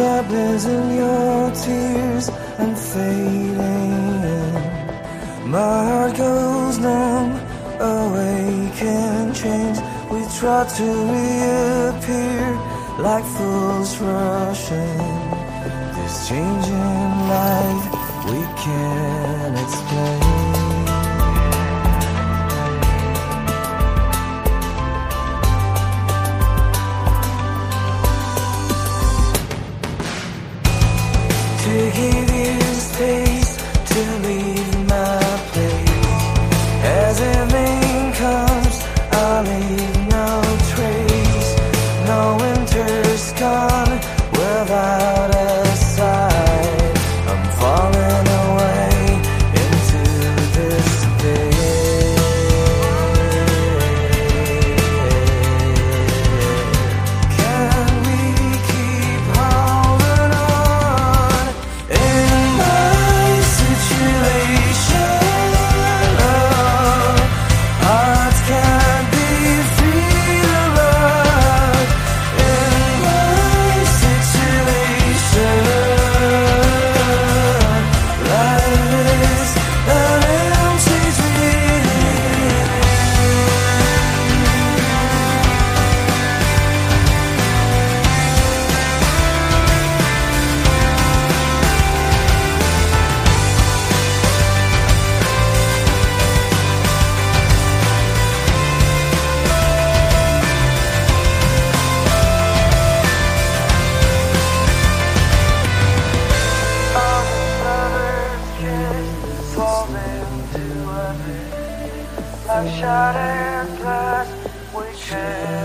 sadness in your tears and fading. My heart goes numb, awake and change. We try to reappear like fools rushing. This changing life we can't give you of shattered glass we chase.